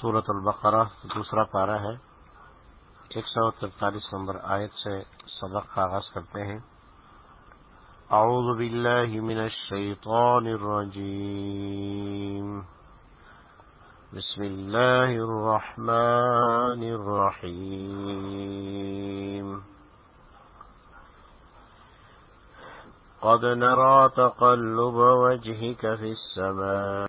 سورت البقرہ، دوسرا پارہ ہے۔ ایک سو ترتالیس نمبر آیت سے سبق کا آغاز کرتے ہیں۔ اعوذ باللہ من الشیطان الرجیم۔ بسم اللہ الرحمن الرحیم۔ قد نرى تقلب وجهك في السماء.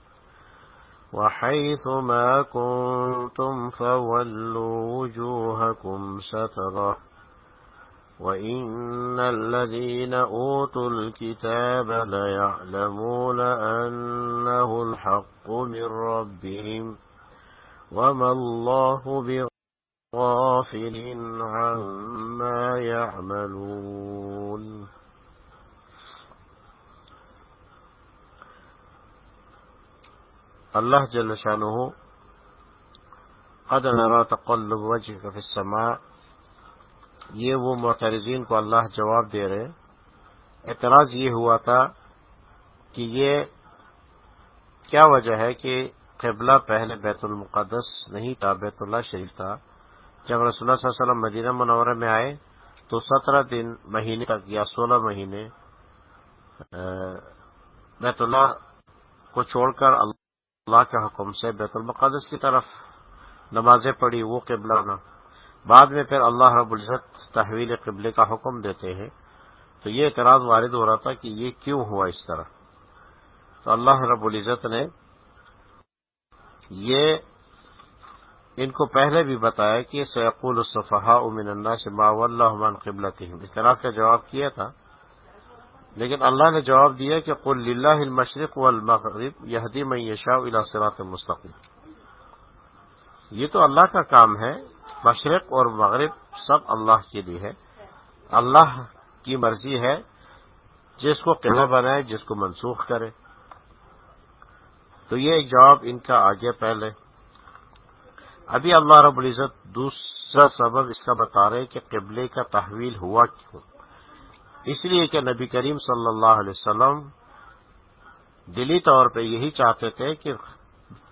وحيث ما كنتم فولوا وجوهكم شطره وإن الذين أوتوا الكتاب ليعلمون أنه الحق من ربهم وما الله بغافل عما يعملون. اللہ جل شانہ قد نرا تقلب وجہ کا فسما یہ وہ معترضین کو اللہ جواب دے رہے اعتراض یہ ہوا تھا کہ یہ کیا وجہ ہے کہ قبلہ پہلے بیت المقدس نہیں تھا، بیت اللہ شریف تھا۔ جب رسول اللہ صلی اللہ علیہ وسلم مدینہ منورہ میں آئے تو سترہ دن مہینے تک یا سولہ مہینے بیت اللہ کو چھوڑ کر اللہ اللہ کے حکم سے بیت المقدس کی طرف نمازیں پڑھی، وہ قبلہ نہ۔ بعد میں پھر اللہ رب العزت تحویل قبلے کا حکم دیتے ہیں۔ تو یہ اعتراض وارد ہو رہا تھا کہ یہ کیوں ہوا اس طرح۔ تو اللہ رب العزت نے یہ ان کو پہلے بھی بتایا کہ سیقول الصفحاء من الناس ما واللہ قبلتهم۔ اعتراض کا جواب کیا تھا۔ لیکن اللہ نے جواب دیا کہ قل اللہ المشرق والمغرب یہدی میں یشاء الى صراط مستقیم۔ یہ تو اللہ کا کام ہے، مشرق اور مغرب سب اللہ کے لیے ہے۔ اللہ کی مرضی ہے جس کو قلعہ بنائے، جس کو منسوخ کرے۔ تو یہ ایک جواب ان کا آگے پہلے۔ ابھی اللہ رب العزت دوسرا سبب اس کا بتا رہے کہ قبلے کا تحویل ہوا کیوں؟ اس لیے کہ نبی کریم صلی اللہ علیہ وسلم دلی طور پہ یہی چاہتے تھے کہ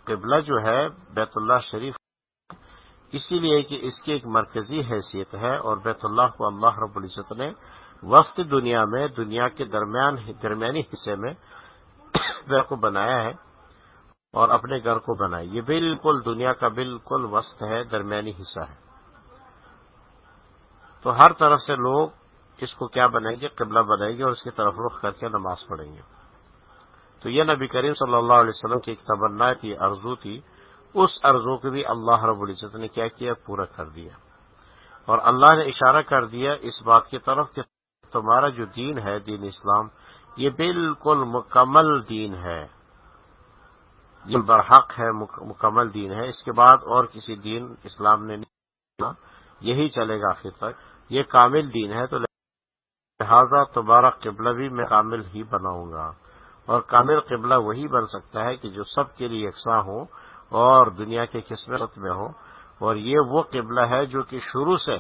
قبلہ جو ہے بیت اللہ شریف، اسی لیے کہ اس کی ایک مرکزی حیثیت ہے اور بیت اللہ کو اللہ رب العزت نے وسط دنیا میں، دنیا کے درمیان، درمیانی حصے میں کو بنایا ہے اور اپنے گھر کو بنایا یہ بالکل دنیا کا بالکل وسط ہے، درمیانی حصہ ہے۔ تو ہر طرف سے لوگ اس کو کیا بنائیں گے قبلہ بنائیں گے اور اس کی طرف رخ کر کے نماز پڑھیں گے۔ تو یہ نبی کریم صلی اللہ علیہ وسلم کی ایک تمنا تھی ارزو تھی۔ اس ارزو کو بھی اللہ رب العزت نے کیا کیا، پورا کر دیا۔ اور اللہ نے اشارہ کر دیا اس بات کی طرف کہ تمہارا جو دین ہے، دین اسلام، یہ بالکل مکمل دین ہے۔ یہ برحق ہے مکمل دین ہے۔ اس کے بعد اور کسی دین اسلام نے نہیں یہی چلے گا آخر تک۔ یہ کامل دین ہے تو لہذا تمہارا قبلہ بھی میں کامل ہی بناؤں گا۔ اور کامل قبلہ وہی بن سکتا ہے کہ جو سب کے لیے یکساں ہو اور دنیا کے قسمت میں ہو۔ اور یہ وہ قبلہ ہے جو کہ شروع سے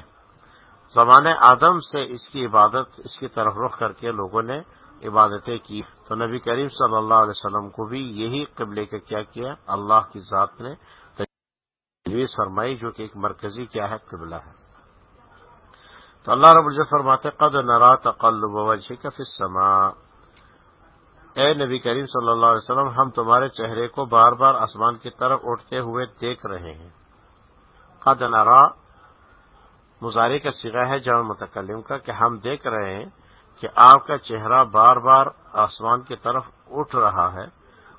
زمان آدم سے اس کی عبادت، اس کی طرف رخ کر کے لوگوں نے عبادتیں کی۔ تو نبی کریم صلی اللہ علیہ وسلم کو بھی یہی قبلے کا کیا کیا، اللہ کی ذات نے تجویز فرمائی جو کہ ایک مرکزی کیا ہے، قبلہ ہے۔ تو اللہ رب العزت فرماتے قد نرا تقلب وجہ کا فسما اے نبی کریم صلی اللہ علیہ وسلم، ہم تمہارے چہرے کو بار بار آسمان کی طرف اٹھتے ہوئے دیکھ رہے ہیں۔ قد نرا، مظاہرے کا سگا ہے جامع متکلم کا، کہ ہم دیکھ رہے ہیں کہ آپ کا چہرہ بار بار آسمان کی طرف اٹھ رہا ہے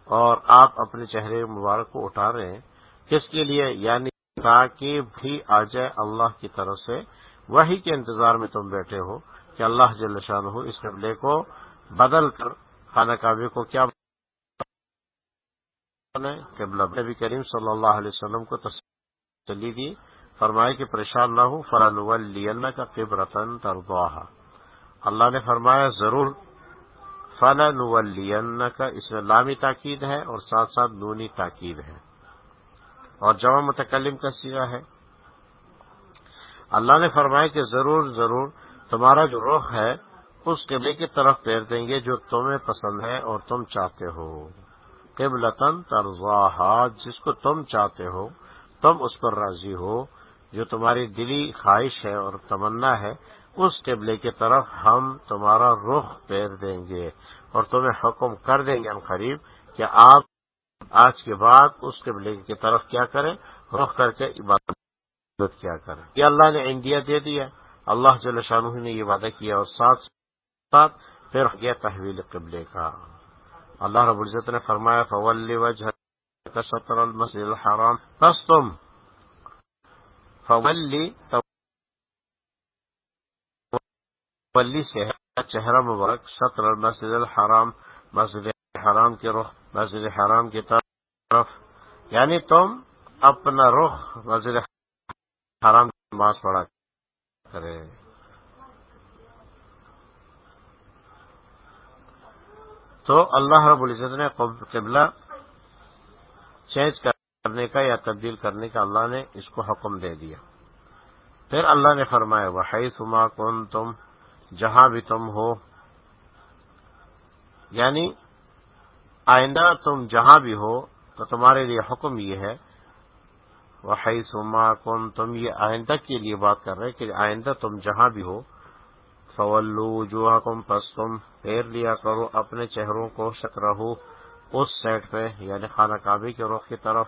اور آپ اپنے چہرے مبارک کو اٹھا رہے ہیں۔ کس کے لیے؟ یعنی تاکہ بھی آ جائے اللہ کی طرف سے وہی کے انتظار میں تم بیٹھے ہو کہ اللہ جل شان ہو اس قبلے کو بدل کر خانہ کعبے کو کیا قبلہ نبی کریم صلی اللہ علیہ وسلم کو تسلی دی فرمائے کہ پریشان نہ ہوں فرن کا قب رتن اللہ نے فرمایا، ضرور۔ فلن کا اس میں لامی تاکید ہے اور ساتھ ساتھ نونی تاکید ہے۔ اور جمع متکلم کا سیرا ہے۔ اللہ نے فرمایا کہ ضرور ضرور تمہارا جو رخ ہے، اس قلعے کی طرف پھیر دیں گے جو تمہیں پسند ہے اور تم چاہتے ہو۔ قبلتن ترزا جس کو تم چاہتے ہو، تم اس پر راضی ہو۔ جو تمہاری دلی خواہش ہے اور تمنا ہے، اس قبلے کی طرف ہم تمہارا رخ پھیر دیں گے اور تمہیں حکم کر دیں گے ہم قریب کہ آپ آج کے بعد اس قبلے کی طرف کیا کریں۔ رخ کر کے عبادت کیا کریں یہ اللہ نے انڈیا دے دیا، اللہ جل شاہ نے یہ وعدہ کیا اور ساتھ ساتھ پھر گیا تحویل قبلے کا۔ اللہ رب العزت نے فرمایا، فول وجہ شطر المسجد الحرام بس تم فولی ولی سے چہرہ مبارک، شطر المسجد الحرام، مسجد حرام کے رخ، مسجد حرام کی طرف۔ یعنی تم اپنا رخ مسجد حرام نماز پڑھا کرے۔ تو اللہ رب العزت نے قبلہ چینج کرنے کا یا تبدیل کرنے کا اللہ نے اس کو حکم دے دیا۔ پھر اللہ نے فرمایا وحی سما کون تم جہاں بھی تم ہو یعنی آئندہ تم جہاں بھی ہو، تو تمہارے لیے حکم یہ ہے وحی سما کون تم یہ آئندہ کے لیے بات کر رہے کہ آئندہ تم جہاں بھی ہو، فولو جو حکم پس تم پھیر لیا کرو، اپنے چہروں کو شکرہ اس سائڈ پہ یعنی خانہ کعبے کے رخ کی طرف۔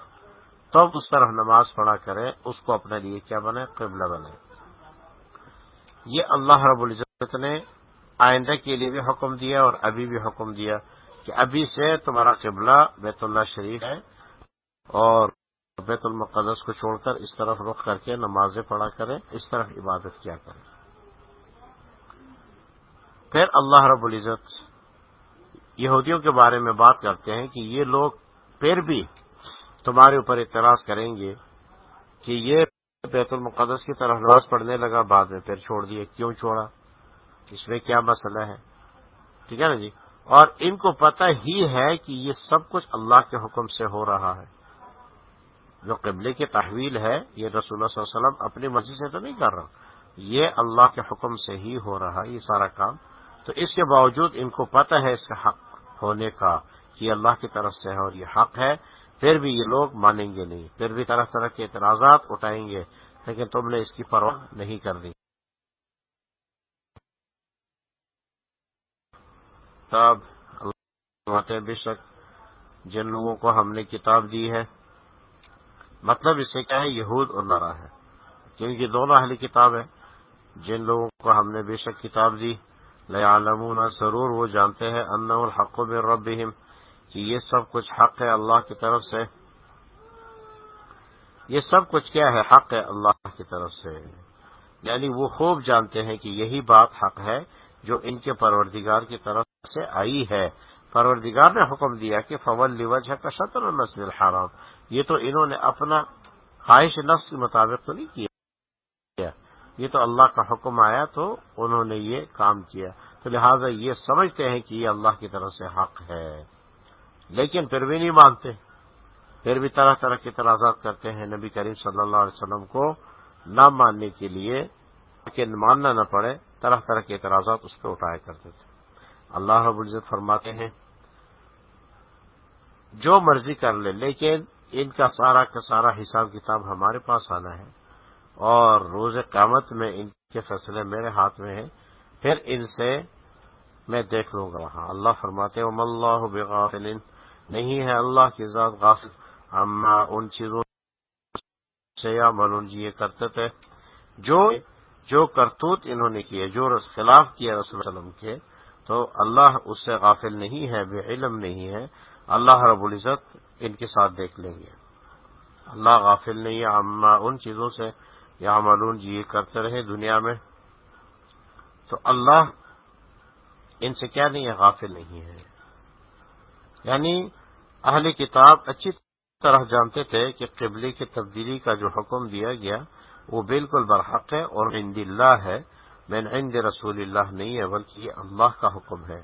تب اس طرف نماز پڑھا کرے اس کو اپنے لیے کیا بنے قبلہ بنے یہ اللہ رب العزت نے آئندہ کے لیے بھی حکم دیا اور ابھی بھی حکم دیا کہ ابھی سے تمہارا قبلہ بیت اللہ شریف ہے اور بیت المقدس کو چھوڑ کر اس طرف رخ کر کے نمازیں پڑھا کرے اس طرف عبادت کیا کرے پھر اللہ رب العزت یہودیوں کے بارے میں بات کرتے ہیں کہ یہ لوگ پھر بھی تمہارے اوپر اعتراض کریں گے کہ یہ بیت المقدس کی طرف نماز پڑھنے لگا، بعد میں پھر چھوڑ دیے۔ کیوں چھوڑا؟ اس میں کیا مسئلہ ہے؟ ٹھیک ہے نا جی؟ اور ان کو پتہ ہی ہے کہ یہ سب کچھ اللہ کے حکم سے ہو رہا ہے۔ جو قبلے کی تحویل ہے، یہ رسول اللہ صلی اللہ علیہ وسلم اپنی مرضی سے تو نہیں کر رہا۔ یہ اللہ کے حکم سے ہی ہو رہا یہ سارا کام۔ تو اس کے باوجود ان کو پتہ ہے اس کا حق ہونے کا کہ اللہ کی طرف سے ہے اور یہ حق ہے۔ پھر بھی یہ لوگ مانیں گے نہیں۔ پھر بھی طرح طرح کے اعتراضات اٹھائیں گے۔ لیکن تم نے اس کی پرواہ نہیں کر دی۔ تب اللہ بے شک جن لوگوں کو ہم نے کتاب دی ہے مطلب اس سے کیا ہے؟ یہود اور نرا ہے۔ کیونکہ دونوں اہلی کتاب ہے جن لوگوں کو ہم نے بے شک کتاب دی۔ لعالمون ضرور وہ جانتے ہیں ان الحق میں ربهم کہ یہ سب کچھ حق ہے اللہ کی طرف سے۔ یہ سب کچھ کیا ہے؟ حق ہے اللہ کی طرف سے۔ یعنی وہ خوب جانتے ہیں کہ یہی بات حق ہے جو ان کے پروردگار کی طرف سے آئی ہے۔ پروردگار نے حکم دیا کہ فول لوجہ کا شطر نسل الحرام۔ یہ تو انہوں نے اپنا خواہش نفس کے مطابق تو نہیں کیا۔ یہ تو اللہ کا حکم آیا تو انہوں نے یہ کام کیا۔ تو لہٰذا یہ سمجھتے ہیں کہ یہ اللہ کی طرف سے حق ہے۔ لیکن پھر بھی نہیں مانتے۔ پھر بھی طرح طرح کے اعتراضات کرتے ہیں نبی کریم صلی اللہ علیہ وسلم کو نہ ماننے کے لیے کہ ماننا نہ پڑے، طرح طرح کے اعتراضات اس پہ اٹھایا کرتے تھے۔ اللہ رب العزت فرماتے ہیں، جو مرضی کر لے، لیکن ان کا سارا کا سارا حساب کتاب ہمارے پاس آنا ہے اور روز قیامت میں ان کے فیصلے میرے ہاتھ میں ہیں، پھر ان سے میں دیکھ لوں گا وہاں۔ اللہ فرماتے ام اللہ بغافل۔ نہیں ہے اللہ کی ذات غافل۔ اما ان چیزوں سے یا ملون جی یہ کرتے تھے جو جو کرتوت انہوں نے کیے، جو خلاف کیا رسول وسلم کے۔ تو اللہ اس سے غافل نہیں ہے، بے علم نہیں ہے۔ اللہ رب العزت ان کے ساتھ دیکھ لیں گے۔ اللہ غافل نہیں ہے ان چیزوں سے یا معلوم جی کرتے رہے دنیا میں۔ تو اللہ ان سے کیا نہیں ہے، غافل نہیں ہے۔ یعنی اہل کتاب اچھی طرح جانتے تھے کہ قبلے کی تبدیلی کا جو حکم دیا گیا، وہ بالکل برحق ہے اور عند اللہ ہے۔ میں عند رسول اللہ نہیں ہے، بلکہ یہ اللہ کا حکم ہے۔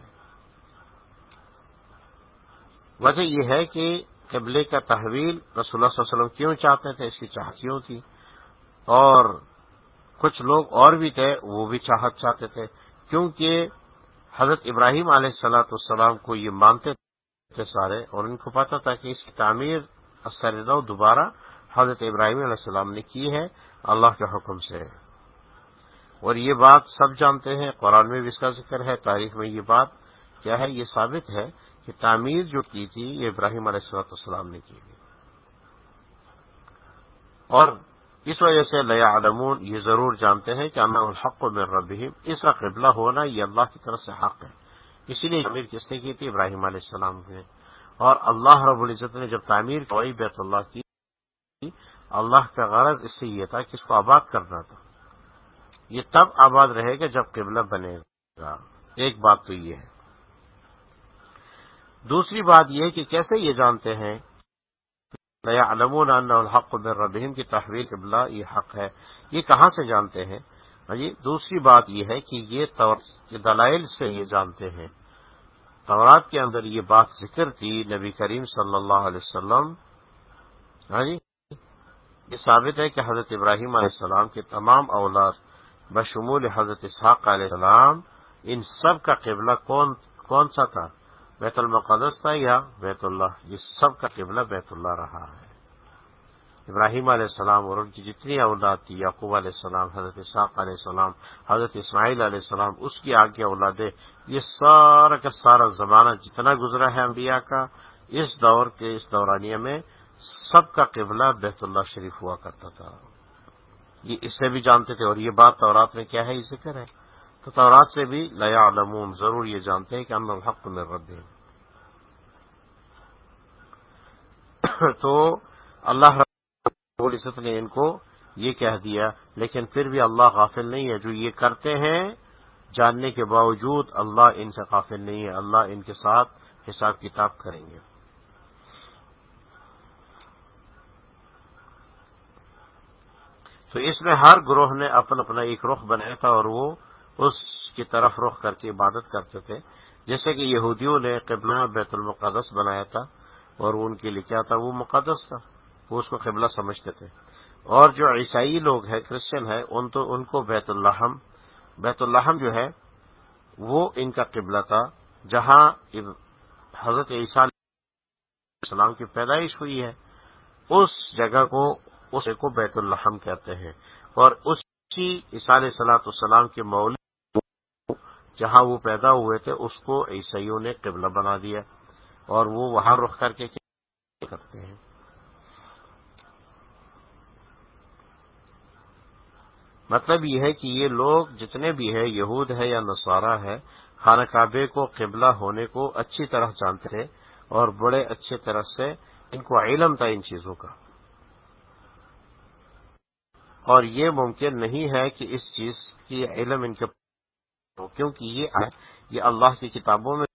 وجہ یہ ہے کہ قبلے کا تحویل رسول اللہ صلی اللہ علیہ وسلم کیوں چاہتے تھے؟ اس کی چاہت کیوں تھی اور کچھ لوگ اور بھی تھے، وہ بھی چاہت چاہتے تھے، کیونکہ حضرت ابراہیم علیہ السلاۃ والسلام کو یہ مانتے تھے سارے، اور ان کو پتا تھا کہ اس کی تعمیر اثر دوبارہ حضرت ابراہیم علیہ السلام نے کی ہے، اللہ کے حکم سے۔ اور یہ بات سب جانتے ہیں۔ قرآن میں بھی اس کا ذکر ہے، تاریخ میں یہ بات کیا ہے، یہ ثابت ہے کہ تعمیر جو کی تھی، یہ ابراہیم علیہ السلط والسلام نے کی تھی۔ اور اس وجہ سے لیا علمون یہ ضرور جانتے ہیں کہ اللہ الحق میں ربیم اس کا قبلہ ہونا یہ اللہ کی طرف سے حق ہے۔ اسی لیے تعمیر کس نے کی تھی؟ ابراہیم علیہ السلام نے۔ اور اللہ رب العزت نے جب تعمیر کی بیت اللہ کی۔ اللہ کا غرض اس سے یہ تھا کہ اس کو آباد کرنا تھا۔ یہ تب آباد رہے گا جب قبلہ بنے گا۔ ایک بات تو یہ ہے۔ دوسری بات یہ کہ کیسے یہ جانتے ہیں؟ نیا علمون الحق ربہم کی تحویل قبلہ یہ حق ہے۔ یہ کہاں سے جانتے ہیں؟ جی دوسری بات یہ ہے کہ یہ دلائل سے یہ جانتے ہیں۔ تورات کے اندر یہ بات ذکر تھی نبی کریم صلی اللہ علیہ وسلم۔ ہاں جی یہ ثابت ہے کہ حضرت ابراہیم علیہ السلام کے تمام اولاد بشمول حضرت اسحاق علیہ السلام، ان سب کا قبلہ کون کون سا تھا؟ بیت المقدس تھا یا بیت اللہ؟ یہ سب کا قبلہ بیت اللہ رہا ہے۔ ابراہیم علیہ السلام اور ان کی جتنی اولاد تھی، یعقوب علیہ السلام، حضرت اسحاق علیہ السلام، حضرت اسماعیل علیہ السلام، اس کی آگے اولادیں، یہ سارا کا سارا زمانہ جتنا گزرا ہے انبیاء کا، اس دور کے، اس دورانیہ میں سب کا قبلہ بیت اللہ شریف ہوا کرتا تھا۔ یہ اس سے بھی جانتے تھے اور یہ بات تورات میں کیا ہے، یہ ذکر ہے۔ تو تورات سے بھی لیا علمون ضرور یہ جانتے ہیں کہ ہم الحق میں رب ہیں تو اللہ العزت نے ان کو یہ کہہ دیا، لیکن پھر بھی اللہ غافل نہیں ہے۔ جو یہ کرتے ہیں، جاننے کے باوجود اللہ ان سے غافل نہیں ہے، اللہ ان کے ساتھ حساب کتاب کریں گے۔ تو اس میں ہر گروہ نے اپنا اپنا ایک رخ بنایا تھا اور وہ اس کی طرف رخ کر کے عبادت کرتے تھے۔ جیسے کہ یہودیوں نے قبلہ بیت المقدس بنایا تھا اور ان کے لیے کیا تھا؟ وہ مقدس تھا۔ وہ اس کو قبلہ سمجھتے تھے۔ اور جو عیسائی لوگ ہیں، کرسچن ہے ان تو ان کو بیت الحم بیت الحم جو ہے، وہ ان کا قبلہ تھا، جہاں حضرت عیسیٰ علیہ السلام کی پیدائش ہوئی ہے۔ اس جگہ کو اس کو بیت الحم کہتے ہیں۔ اور اسی عیسیٰ سلاۃ السلام کے مول جہاں وہ پیدا ہوئے تھے، اس کو عیسائیوں نے قبلہ بنا دیا۔ اور وہ وہاں رخ کر کے کرتے ہیں؟ مطلب یہ ہے کہ یہ لوگ جتنے بھی ہیں، یہود ہے یا نصارہ ہے خانہ کعبے کو قبلہ ہونے کو اچھی طرح جانتے تھے اور بڑے اچھے طرح سے ان کو علم تھا ان چیزوں کا۔ اور یہ ممکن نہیں ہے کہ اس چیز کی علم ان کے کیونکہ یہ یہ اللہ کی کتابوں میں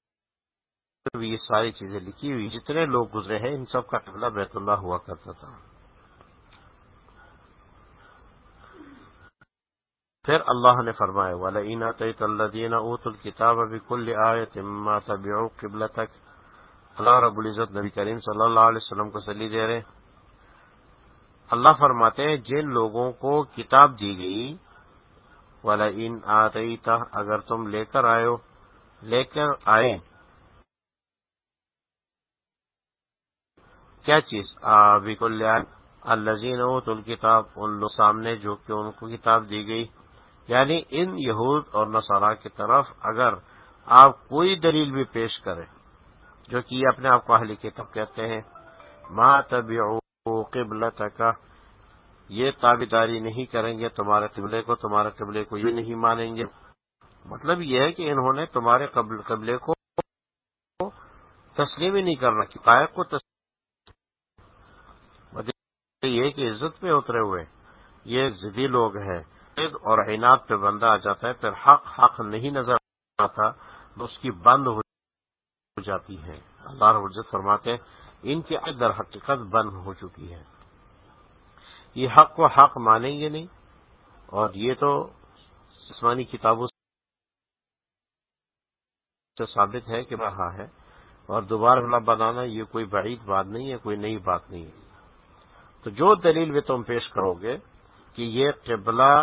بھی یہ ساری چیزیں لکھی ہوئی جتنے لوگ گزرے ہیں، ان سب کا قبلہ بیت اللہ ہوا کرتا تھا۔ پھر اللہ نے فرمایا والا اینا تعیط اللہ دینا اوت الکتاب ابھی کل آئے تما طبی قبل تک اللہ رب العزت نبی کریم صلی اللہ علیہ وسلم کو سلی دے رہے اللہ فرماتے ہیں، جن لوگوں کو کتاب دی گئی والا ان اگر تم لے کر آئے لے کر آئے۔ کیا چیز؟ ابھی الزین اوت الکتاب ان لوگ سامنے جو کہ ان کو کتاب دی گئی۔ یعنی ان یہود اور نصارہ کی طرف اگر آپ کوئی دلیل بھی پیش کریں، جو کہ اپنے آپ کو اہلی کتاب کہتے ہیں ماں طبی قبل کا یہ تابے داری نہیں کریں گے تمہارے قبلے کو، تمہارے قبلے کو یہ نہیں مانیں گے۔ مطلب یہ ہے کہ انہوں نے تمہارے قبلے کو تسلیم ہی نہیں کرنا کہ کو تسلیم یہ کہ عزت پہ اترے ہوئے۔ یہ ضدی لوگ ہیں۔ اور عینات پہ بندہ آ جاتا ہے، پھر حق حق نہیں نظر آتا، تو اس کی بند ہو جاتی ہے۔ اللہ رب فرماتے ان کی در حقیقت بند ہو چکی ہے۔ یہ حق کو حق مانیں گے نہیں، اور یہ تو جسمانی کتابوں سے ثابت ہے کہ رہا ہے، اور دوبارہ بنانا یہ کوئی بعید بات نہیں ہے، کوئی نئی بات نہیں ہے۔ تو جو دلیل بھی تم پیش کرو گے کہ یہ قبلہ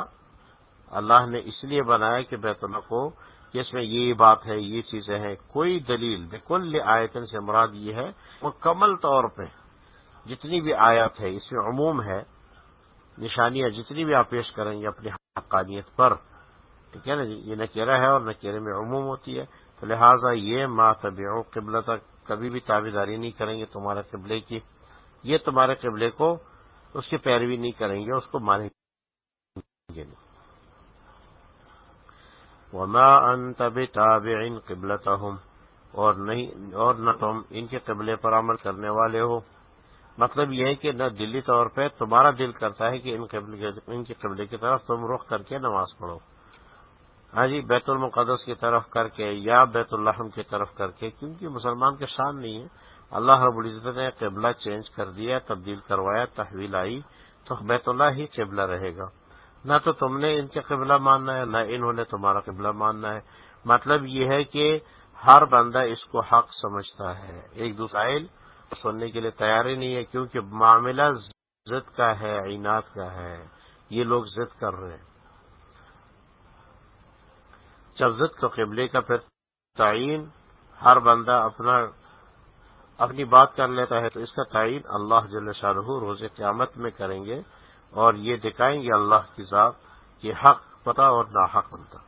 اللہ نے اس لیے بنایا کہ بیت اللہ کو کہ اس میں یہ بات ہے، یہ چیزیں ہیں۔ کوئی دلیل بالکل آیتن سے مراد یہ ہے، مکمل طور پہ جتنی بھی آیات ہے، اس میں عموم ہے، نشانیاں جتنی بھی آپ پیش کریں گے اپنی حقانیت پر۔ ٹھیک ہے نا جی؟ یہ نکیرا ہے اور نکیرے میں عموم ہوتی ہے۔ تو لہٰذا یہ ما طبی قبل تک کبھی بھی تابے داری نہیں کریں گے تمہارے قبلے کی۔ یہ تمہارے قبلے کو اس کی پیروی نہیں کریں گے، اس کو مانیں گے نہیں۔ وما انت بتابع قبلتهم اور نہیں، اور نہ تم ان کے قبلے پر عمل کرنے والے ہو۔ مطلب یہ ہے کہ نہ دلی طور پہ تمہارا دل کرتا ہے کہ ان ان کے قبلے کی طرف تم رخ کر کے نماز پڑھو۔ ہاں جی بیت المقدس کی طرف کر کے یا بیت الحم کی طرف کر کے، کیونکہ مسلمان کے شان نہیں ہے۔ اللہ رب العزت نے قبلہ چینج کر دیا، تبدیل کروایا، تحویل آئی، تو بیت اللہ ہی قبلہ رہے گا۔ نہ تو تم نے ان کے قبلہ ماننا ہے، نہ انہوں نے تمہارا قبلہ ماننا ہے۔ مطلب یہ ہے کہ ہر بندہ اس کو حق سمجھتا ہے۔ ایک دوسرا سننے کے لیے تیار ہی نہیں ہے، کیونکہ معاملہ ضد کا ہے عینات کا ہے۔ یہ لوگ ضد کر رہے ہیں۔ جب ضد کو قبلے کا پھر تعین، ہر بندہ اپنا، اپنی بات کر لیتا ہے، تو اس کا تعین اللہ جل شاہ روز قیامت میں کریں گے۔ اور یہ دکھائیں گے اللہ کی ذات کہ حق پتا اور ناحق بنتا۔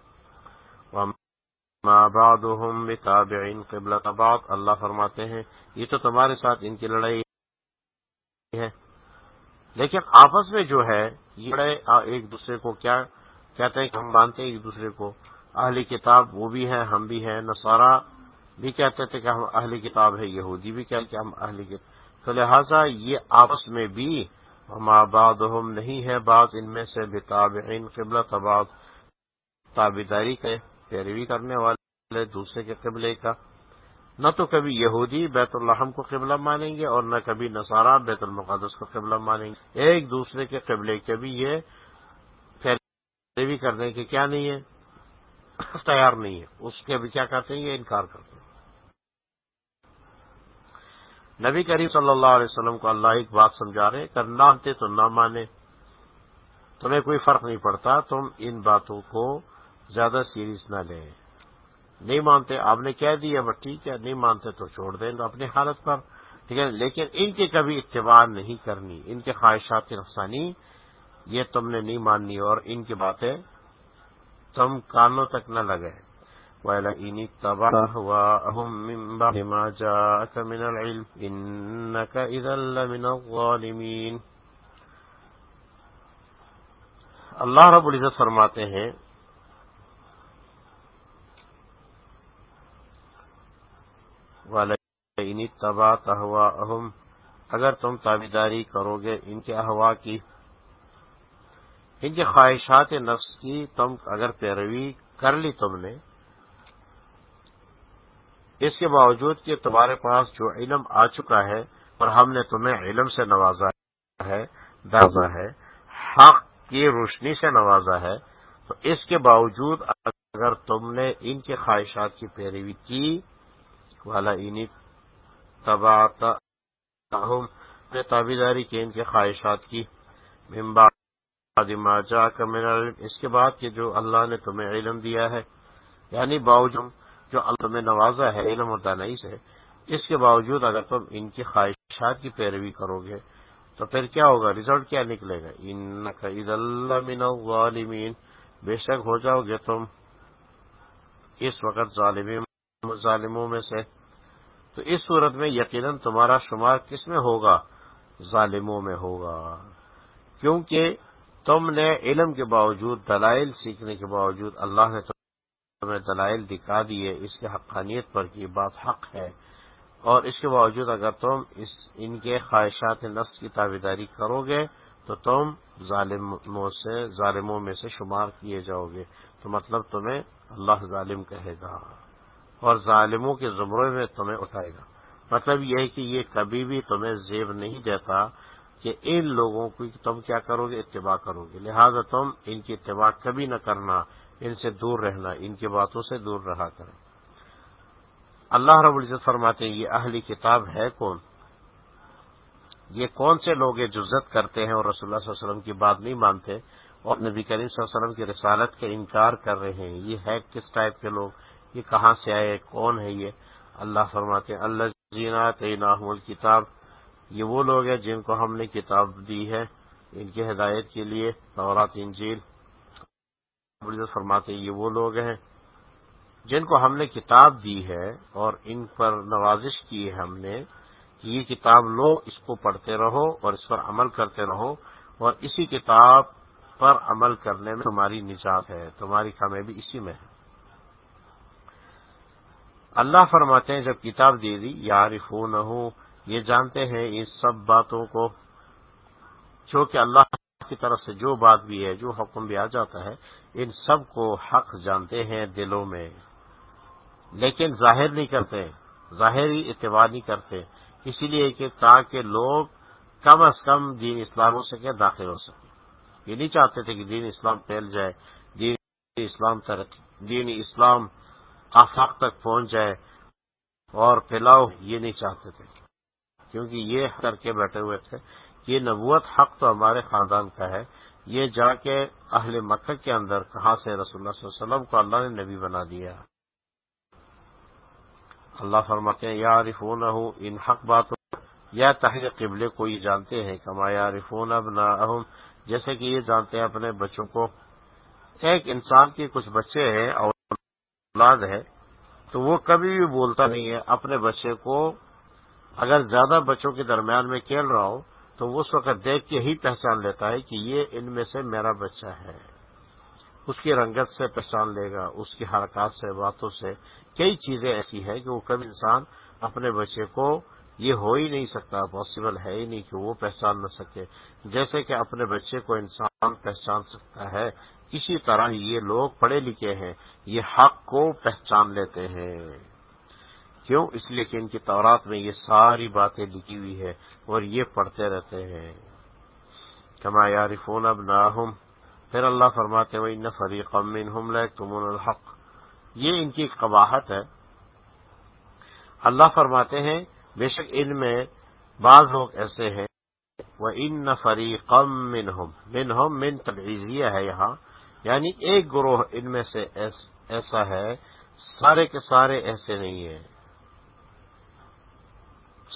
بتابعین قبل بعض۔ اللہ فرماتے ہیں، یہ تو تمہارے ساتھ ان کی لڑائی ہے۔ لیکن آپس میں جو ہے، یہ لڑائی ایک دوسرے کو کیا کہتے ہیں کہ ہم مانتے ہیں ایک دوسرے کو۔ اہلی کتاب وہ بھی ہیں، ہم بھی ہیں۔ نصارہ بھی کہتے تھے کہ ہم اہلی کتاب ہے یہودی بھی کہتے کہ ہم اہلی کتاب تو لہٰذا یہ آپس میں بھی ماں بعضهم نہیں ہے بعض، ان میں سے بتابعین قبلہ، تباد تابیداری کے پیروی کرنے والے دوسرے کے قبلے کا۔ نہ تو کبھی یہودی بیت الحم کو قبلہ مانیں گے اور نہ کبھی نصارہ بیت المقدس کو قبلہ مانیں گے۔ ایک دوسرے کے قبلے کے بھی یہ پیروی کرنے کے کیا نہیں ہے؟ تیار نہیں ہے۔ اس کے بھی کیا کرتے ہیں؟ یہ انکار کرتے ہیں۔ نبی کریم صلی اللہ علیہ وسلم کو اللہ ایک بات سمجھا رہے کر نہ مانتے تو نہ مانے۔ تمہیں کوئی فرق نہیں پڑتا، تم ان باتوں کو زیادہ سیریز نہ لیں۔ نہیں مانتے، آپ نے کہہ دیا، بس ٹھیک ہے، نہیں مانتے تو چھوڑ دیں تو اپنی حالت پر۔ ٹھیک ہے، لیکن ان کی کبھی اتباع نہیں کرنی، ان کے خواہشات کی نفسانی یہ تم نے نہیں ماننی اور ان کی باتیں تم کانوں تک نہ لگے ولئن اتبعت من بعد ما جاءك من العلم إنك إذا لمن الظالمين۔ اللہ رب العزت فرماتے ہیں، وَلَئِنِ اتَّبَعْتَ أَهْوَاءَهُمْ، اگر تم تابیداری کرو گے ان کے احوا کی، ان کے خواہشات نفس کی تم اگر پیروی کر لی تم نے اس کے باوجود کہ تمہارے پاس جو علم آ چکا ہے اور ہم نے تمہیں علم سے نوازا ہے دازا ہے، حق کی روشنی سے نوازا ہے، تو اس کے باوجود اگر تم نے ان کے خواہشات کی پیروی کی، والا انی تباہ تابے کی ان کے خواہشات کی۔ جا کر اس کے بعد کہ جو اللہ نے تمہیں علم دیا ہے یعنی باوجود جو اللہ میں نوازا ہے، علم اور دانائی سے، اس کے باوجود اگر تم ان کی خواہشات کی پیروی کرو گے، تو پھر کیا ہوگا؟ ریزلٹ کیا نکلے گا؟ ان اللہ من الظالمین۔ بے شک ہو جاؤ گے تم اس وقت ظالموں میں سے۔ تو اس صورت میں یقیناً تمہارا شمار کس میں ہوگا؟ ظالموں میں ہوگا۔ کیونکہ تم نے علم کے باوجود، دلائل سیکھنے کے باوجود اللہ نے تمہیں دلائل دکھا دیے، اس کی حقانیت پر کی بات حق ہے۔ اور اس کے باوجود اگر تم اس، ان کے خواہشات نفس کی تابیداری کرو گے، تو تم ظالموں سے، ظالموں میں سے شمار کیے جاؤ گے۔ تو مطلب تمہیں اللہ ظالم کہے گا اور ظالموں کے زمرے میں تمہیں اٹھائے گا۔ مطلب یہ ہے کہ یہ کبھی بھی تمہیں زیب نہیں دیتا کہ ان لوگوں کی تم کیا کرو گے، اتباع کرو گے۔ لہذا تم ان کی اتباع کبھی نہ کرنا۔ ان سے دور رہنا، ان کی باتوں سے دور رہا کریں۔ اللہ رب العزت فرماتے ہیں، یہ اہلی کتاب ہے کون؟ یہ کون سے لوگ جزت کرتے ہیں اور رسول اللہ صلی اللہ علیہ وسلم کی بات نہیں مانتے اور نبی کریم صلی اللہ علیہ وسلم کی رسالت کا انکار کر رہے ہیں؟ یہ ہے کس ٹائپ کے لوگ؟ یہ کہاں سے آئے؟ کون ہے یہ؟ اللہ فرماتے ہیں اللہ جینات الکتاب، یہ وہ لوگ ہیں جن کو ہم نے کتاب دی ہے ان کی ہدایت کے لیے، تورات، انجیل۔ فرماتے ہیں، یہ وہ لوگ ہیں جن کو ہم نے کتاب دی ہے اور ان پر نوازش کی ہے ہم نے کہ یہ کتاب لو، اس کو پڑھتے رہو اور اس پر عمل کرتے رہو اور اسی کتاب پر عمل کرنے میں تمہاری نجات ہے، تمہاری کامیابی اسی میں ہے۔ اللہ فرماتے ہیں، جب کتاب دے دی یارف نہ ہو یہ جانتے ہیں ان سب باتوں کو، جو کہ اللہ کی طرف سے جو بات بھی ہے، جو حکم بھی آ جاتا ہے ان سب کو حق جانتے ہیں دلوں میں، لیکن ظاہر نہیں کرتے، ظاہری اتباع نہیں کرتے اسی لیے کہ تاکہ لوگ کم از کم دین اسلام ہو سکے، داخل ہو سکے۔ یہ نہیں چاہتے تھے کہ دین اسلام پھیل جائے، دین اسلام ترقی، دین اسلام آفاق تک پہنچ جائے، اور پھیلاؤ، یہ نہیں چاہتے تھے۔ کیونکہ یہ کر کے بیٹھے ہوئے تھے، یہ نبوت حق تو ہمارے خاندان کا ہے یہ جا کے اہل مکہ کے اندر کہاں سے رسول اللہ صلی اللہ علیہ وسلم کو اللہ نے نبی بنا دیا؟ اللہ فرماتے ہیں یا عارفون ان حق باتوں، یا تحریر قبلے کو یہ جانتے ہیں؟ کما یا عارفون اب نہ جیسے کہ یہ جانتے ہیں اپنے بچوں کو۔ ایک انسان کے کچھ بچے ہیں اور اولاد ہے، تو وہ کبھی بھی بولتا نہیں ہے، اپنے بچے کو اگر زیادہ بچوں کے درمیان میں کھیل رہا ہو تو وہ اس وقت دیکھ کے ہی پہچان لیتا ہے کہ یہ ان میں سے میرا بچہ ہے۔ اس کی رنگت سے پہچان لے گا، اس کی حرکات سے، باتوں سے۔ کئی چیزیں ایسی ہیں کہ وہ کبھی انسان اپنے بچے کو یہ ہو ہی نہیں سکتا پاسبل ہے ہی نہیں کہ وہ پہچان نہ سکے۔ جیسے کہ اپنے بچے کو انسان پہچان سکتا ہے، اسی طرح یہ لوگ پڑھے لکھے ہیں، یہ حق کو پہچان لیتے ہیں۔ کیوں؟ اس لیے کہ ان کی تورات میں یہ ساری باتیں لکھی ہوئی ہے اور یہ پڑھتے رہتے ہیں۔ کما یارفون اب نہ پھر اللہ فرماتے ہوئے ان فریق امن ہم تمون الحق۔ یہ ان کی قباحت ہے۔ اللہ فرماتے ہیں، بے شک ان میں بعض لوگ ایسے ہیں۔ وہ ان فریق من ہم من ہم من تبعیضیہ ہے یہاں۔ یعنی ایک گروہ ان میں سے ایسا ہے، سارے کے سارے ایسے نہیں ہیں۔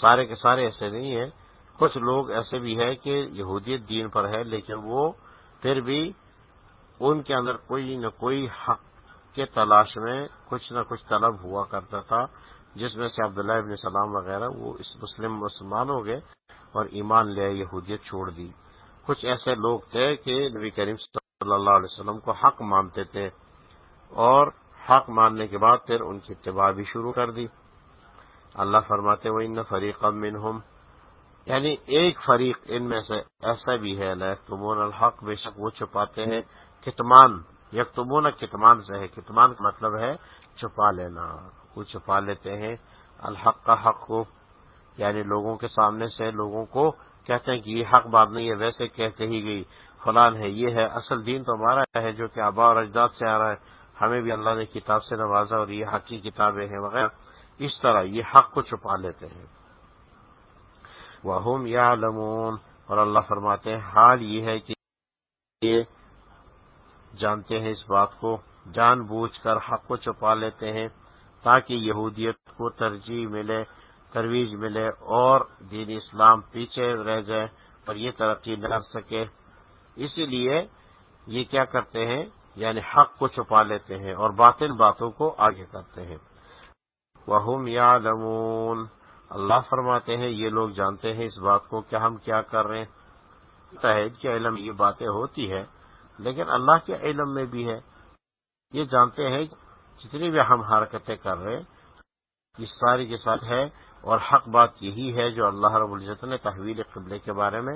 سارے کے سارے ایسے نہیں ہیں۔ کچھ لوگ ایسے بھی ہیں کہ یہودیت دین پر ہے، لیکن وہ پھر بھی ان کے اندر کوئی نہ کوئی حق کے تلاش میں کچھ نہ کچھ طلب ہوا کرتا تھا، جس میں سے عبداللہ ابن سلام وغیرہ وہ اس مسلم مسلمان ہو گئے اور ایمان لے یہودیت چھوڑ دی۔ کچھ ایسے لوگ تھے کہ نبی کریم صلی اللہ علیہ وسلم کو حق مانتے تھے اور حق ماننے کے بعد پھر ان کی اتباع بھی شروع کر دی۔ اللہ فرماتے وہ ان فریق منہم یعنی ایک فریق ان میں سے ایسا بھی ہے تمون الحق، بے شک وہ چھپاتے ہیں کتمان یک تمون کتمان سے ہے، کتمان کا مطلب ہے چھپا لینا، وہ چھپا لیتے ہیں الحق کا حق کو۔ یعنی لوگوں کے سامنے سے لوگوں کو کہتے ہیں کہ یہ حق بات نہیں ہے، ویسے کہتے ہی گئی، فلان ہے، یہ ہے۔ اصل دین تو ہمارا ہے جو کہ آبا اور اجداد سے آ رہا ہے، ہمیں بھی اللہ نے کتاب سے نوازا اور یہ حق کی کتابیں ہیں، وغیرہ۔ اس طرح یہ حق کو چھپا لیتے ہیں۔ وہ یا لمون اور اللہ فرماتے ہیں، حال یہ ہے کہ یہ جانتے ہیں اس بات کو، جان بوجھ کر حق کو چھپا لیتے ہیں تاکہ یہودیت کو ترجیح ملے، ترویج ملے اور دین اسلام پیچھے رہ جائے اور یہ ترقی نہ کر سکے۔ اسی لیے یہ کیا کرتے ہیں؟ یعنی حق کو چھپا لیتے ہیں اور باطل باتوں کو آگے کرتے ہیں۔ وہ یا اللہ فرماتے ہیں، یہ لوگ جانتے ہیں اس بات کو کہ ہم کیا کر رہے ہیں۔ کے علم یہ باتیں ہوتی ہے لیکن اللہ کے علم میں بھی ہے۔ یہ جانتے ہیں جتنی بھی ہم حرکتیں کر رہے یہ ساری کے ساتھ ہے۔ اور حق بات یہی ہے جو اللہ رب العزت نے تحویل قبلے کے بارے میں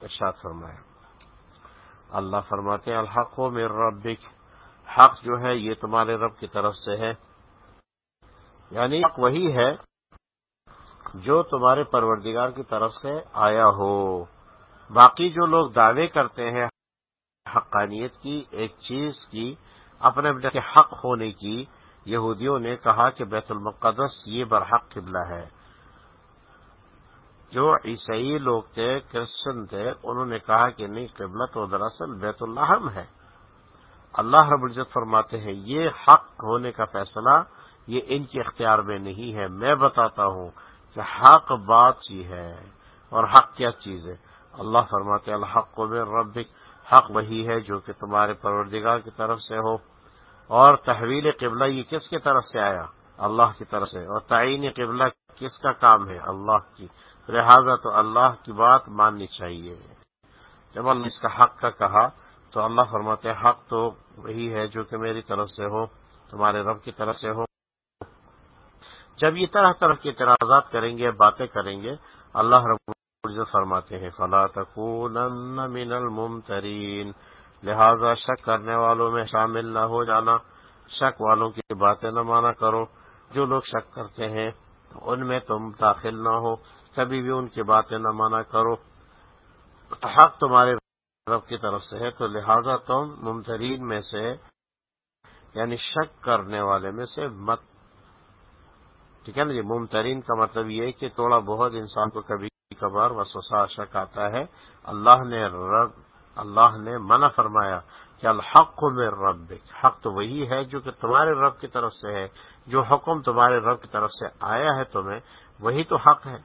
ارشاد فرمایا۔ اللہ فرماتے ہیں، الحق و میر ربک۔ حق جو ہے، یہ تمہارے رب کی طرف سے ہے۔ یعنی حق وہی ہے جو تمہارے پروردگار کی طرف سے آیا ہو۔ باقی جو لوگ دعوے کرتے ہیں حقانیت کی، ایک چیز کی، اپنے اپنے حق ہونے کی، یہودیوں نے کہا کہ بیت المقدس یہ برحق قبلہ ہے۔ جو عیسائی لوگ تھے، کرسچن تھے، انہوں نے کہا کہ نہیں، قبلہ تو دراصل بیت الحم ہے۔ اللہ رب العزت فرماتے ہیں، یہ حق ہونے کا فیصلہ یہ ان کے اختیار میں نہیں ہے۔ میں بتاتا ہوں کہ حق بات ہی ہے۔ اور حق کیا چیز ہے؟ اللہ فرماتے الحق کو میں رب حق وہی ہے جو کہ تمہارے پروردگار کی طرف سے ہو۔ اور تحویل قبلہ یہ کس کی طرف سے آیا؟ اللہ کی طرف سے۔ اور تعین قبلہ کس کا کام ہے؟ اللہ کی۔ لہذا تو اللہ کی بات ماننی چاہیے۔ جب اللہ اس کا حق کا کہا، تو اللہ فرماتے حق تو وہی ہے جو کہ میری طرف سے ہو، تمہارے رب کی طرف سے ہو۔ جب یہ طرح طرح کے اعتراضات کریں گے، باتیں کریں گے، اللہ رب فرماتے ہیں، فلا تکونن من الممترین لہذا شک کرنے والوں میں شامل نہ ہو جانا۔ شک والوں کی باتیں نہ مانا کرو۔ جو لوگ شک کرتے ہیں، ان میں تم داخل نہ ہو۔ کبھی بھی ان کی باتیں نہ مانا کرو۔ حق تمہارے رب کی طرف سے ہے، تو لہذا تم ممترین میں سے یعنی شک کرنے والے میں سے مت ٹھیک ہے نا جی؟ ممترین کا مطلب یہ ہے کہ تھوڑا بہت انسان کو کبھی کبھار وسوسہ شک آتا ہے۔ اللہ نے رب، اللہ نے منع فرمایا کہ الحق میں رب حق تو وہی ہے جو کہ تمہارے رب کی طرف سے ہے۔ جو حکم تمہارے رب کی طرف سے آیا ہے تمہیں، وہی تو حق ہے۔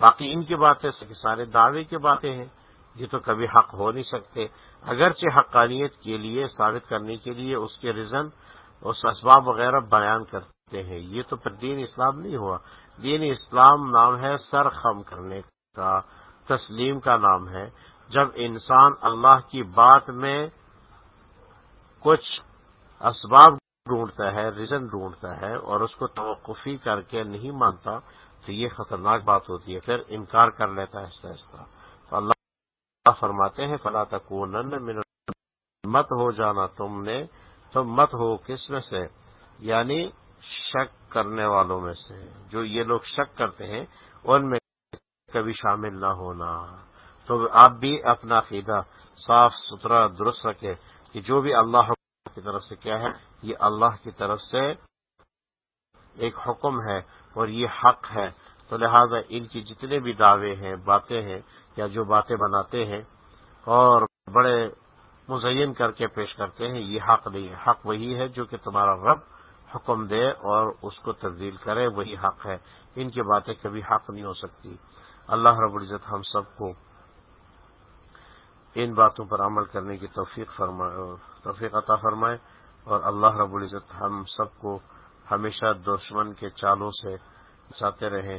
باقی ان کی باتیں سارے دعوے کی باتیں ہیں۔ یہ تو کبھی حق ہو نہیں سکتے۔ اگرچہ حقانیت کے لیے ثابت کرنے کے لیے اس کے ریزن اس اسباب وغیرہ بیان کرتے ہیں۔ یہ تو پھر دین اسلام نہیں ہوا۔ دین اسلام نام ہے سر خم کرنے کا، تسلیم کا نام ہے۔ جب انسان اللہ کی بات میں کچھ اسباب ڈھونڈتا ہے، ریزن ڈھونڈتا ہے اور اس کو توقفی کر کے نہیں مانتا، تو یہ خطرناک بات ہوتی ہے۔ پھر انکار کر لیتا ہے آہستہ آہستہ۔ تو اللہ فرماتے ہیں، فلا تک مت ہو جانا تم نے تو مت ہو کس میں سے؟ یعنی شک کرنے والوں میں سے، جو یہ لوگ شک کرتے ہیں، ان میں کبھی شامل نہ ہونا۔ تو آپ بھی اپنا عقیدہ صاف ستھرا درست رکھے کہ جو بھی اللہ کی طرف سے کیا ہے، یہ اللہ کی طرف سے ایک حکم ہے اور یہ حق ہے۔ تو لہذا ان کی جتنے بھی دعوے ہیں، باتیں ہیں یا جو باتیں بناتے ہیں اور بڑے مزین کر کے پیش کرتے ہیں، یہ حق نہیں ہے۔ حق وہی ہے جو کہ تمہارا رب حکم دے اور اس کو تبدیل کرے، وہی حق ہے۔ ان کی باتیں کبھی حق نہیں ہو سکتی۔ اللہ رب العزت ہم سب کو ان باتوں پر عمل کرنے کی توفیق فرمائے توفیق عطا فرمائے اور اللہ رب العزت ہم سب کو ہمیشہ دشمن کے چالوں سے بچاتے رہیں۔